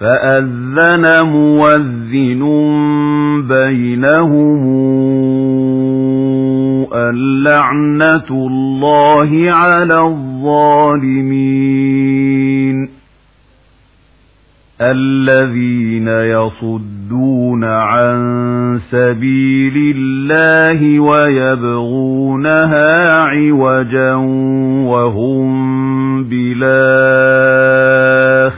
فأذن موذن بينهم اللعنة الله على الظالمين الذين يصدون عن سبيل الله ويبغونها عوجا وهم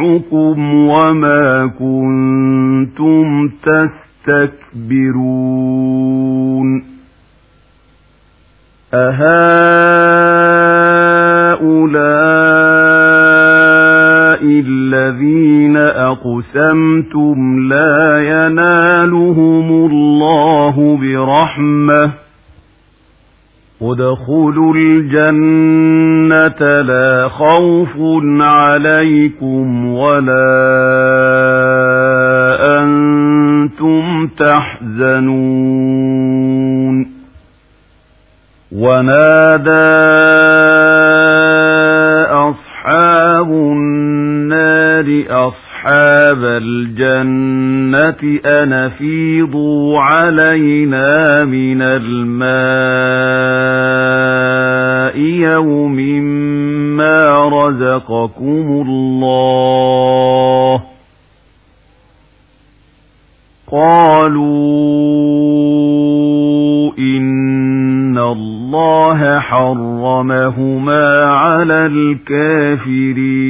جمعكم وما كنتم تستكبرون أهؤلاء الذين أقسمتم لا ينالهم الله برحمه ادخلوا الجنة لا خوف عليكم ولا أنتم تحزنون. ونادى أصحاب النار أصحاب الجنة أنفيضوا علينا من الماء يوم ما رزقكم الله قالوا إن الله حرمهما على الكافرين